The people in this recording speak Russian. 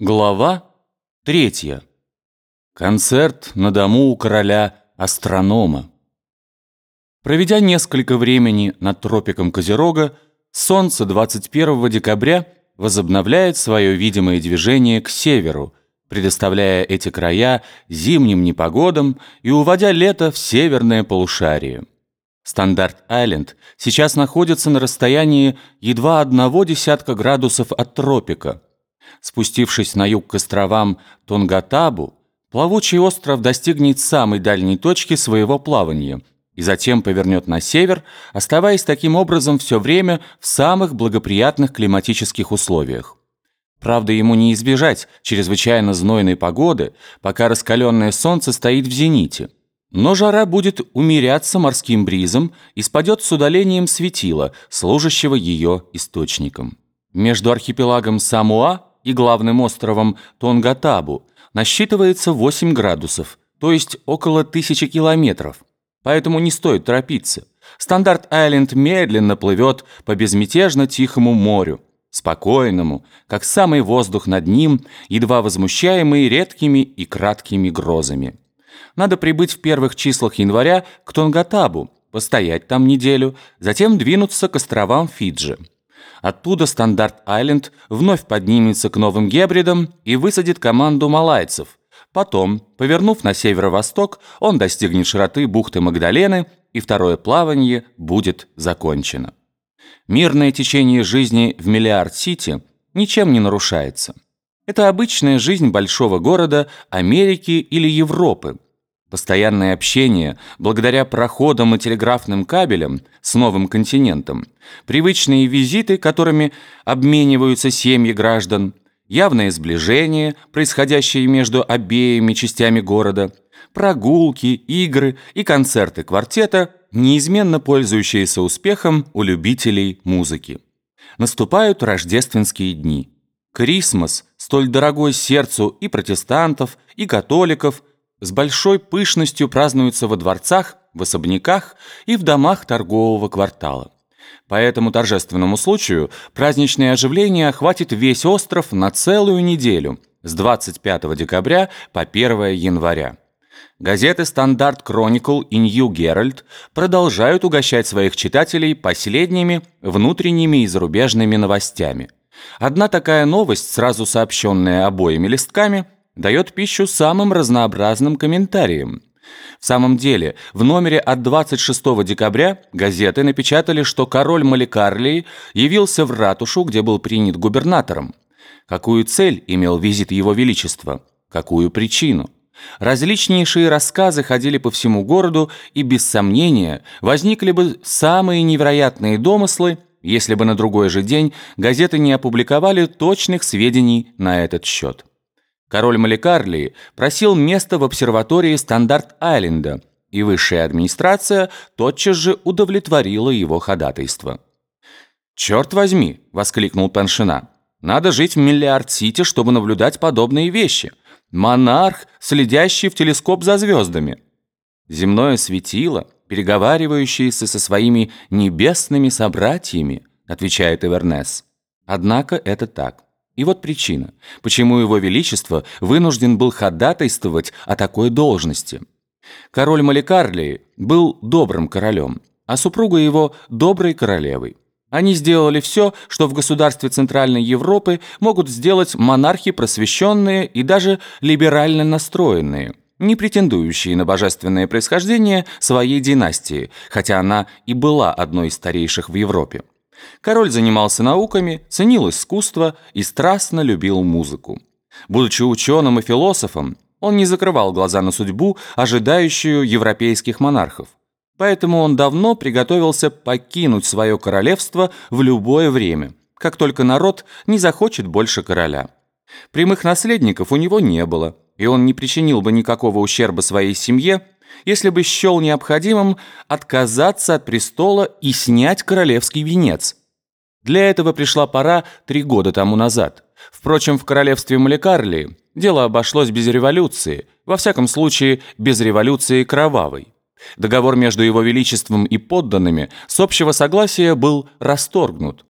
Глава третья. Концерт на дому у короля астронома. Проведя несколько времени над тропиком Козерога, солнце 21 декабря возобновляет свое видимое движение к северу, предоставляя эти края зимним непогодам и уводя лето в северное полушарие. Стандарт-Айленд сейчас находится на расстоянии едва одного десятка градусов от тропика – Спустившись на юг к островам Тонгатабу, плавучий остров достигнет самой дальней точки своего плавания и затем повернет на север, оставаясь таким образом все время в самых благоприятных климатических условиях. Правда, ему не избежать чрезвычайно знойной погоды, пока раскаленное солнце стоит в зените. Но жара будет умеряться морским бризом и спадет с удалением светила, служащего ее источником. Между архипелагом Самуа и главным островом Тонгатабу насчитывается 8 градусов, то есть около тысячи километров. Поэтому не стоит торопиться. Стандарт-Айленд медленно плывет по безмятежно тихому морю, спокойному, как самый воздух над ним, едва возмущаемый редкими и краткими грозами. Надо прибыть в первых числах января к Тонгатабу, постоять там неделю, затем двинуться к островам Фиджи. Оттуда Стандарт-Айленд вновь поднимется к Новым Гебридам и высадит команду малайцев. Потом, повернув на северо-восток, он достигнет широты бухты Магдалены, и второе плавание будет закончено. Мирное течение жизни в Миллиард-Сити ничем не нарушается. Это обычная жизнь большого города Америки или Европы – Постоянное общение, благодаря проходам и телеграфным кабелям с новым континентом, привычные визиты, которыми обмениваются семьи граждан, явное сближение, происходящее между обеими частями города, прогулки, игры и концерты квартета, неизменно пользующиеся успехом у любителей музыки. Наступают рождественские дни. Крисмас, столь дорогой сердцу и протестантов, и католиков, с большой пышностью празднуются во дворцах, в особняках и в домах торгового квартала. По этому торжественному случаю праздничное оживление охватит весь остров на целую неделю, с 25 декабря по 1 января. Газеты «Стандарт Кроникл» и «Нью Геральд» продолжают угощать своих читателей последними внутренними и зарубежными новостями. Одна такая новость, сразу сообщенная обоими листками – дает пищу самым разнообразным комментариям. В самом деле, в номере от 26 декабря газеты напечатали, что король Маликарлии явился в ратушу, где был принят губернатором. Какую цель имел визит его величества? Какую причину? Различнейшие рассказы ходили по всему городу, и без сомнения возникли бы самые невероятные домыслы, если бы на другой же день газеты не опубликовали точных сведений на этот счет. Король Маликарлии просил место в обсерватории Стандарт-Айленда, и высшая администрация тотчас же удовлетворила его ходатайство. «Черт возьми!» — воскликнул Паншина. «Надо жить в Миллиард-Сити, чтобы наблюдать подобные вещи. Монарх, следящий в телескоп за звездами. Земное светило, переговаривающееся со своими небесными собратьями», — отвечает Эвернес. Однако это так. И вот причина, почему его величество вынужден был ходатайствовать о такой должности. Король Маликарлии был добрым королем, а супруга его – доброй королевой. Они сделали все, что в государстве Центральной Европы могут сделать монархи просвещенные и даже либерально настроенные, не претендующие на божественное происхождение своей династии, хотя она и была одной из старейших в Европе. Король занимался науками, ценил искусство и страстно любил музыку. Будучи ученым и философом, он не закрывал глаза на судьбу, ожидающую европейских монархов. Поэтому он давно приготовился покинуть свое королевство в любое время, как только народ не захочет больше короля. Прямых наследников у него не было, и он не причинил бы никакого ущерба своей семье, если бы счел необходимым отказаться от престола и снять королевский венец. Для этого пришла пора три года тому назад. Впрочем, в королевстве Маликарлии дело обошлось без революции, во всяком случае, без революции кровавой. Договор между его величеством и подданными с общего согласия был расторгнут.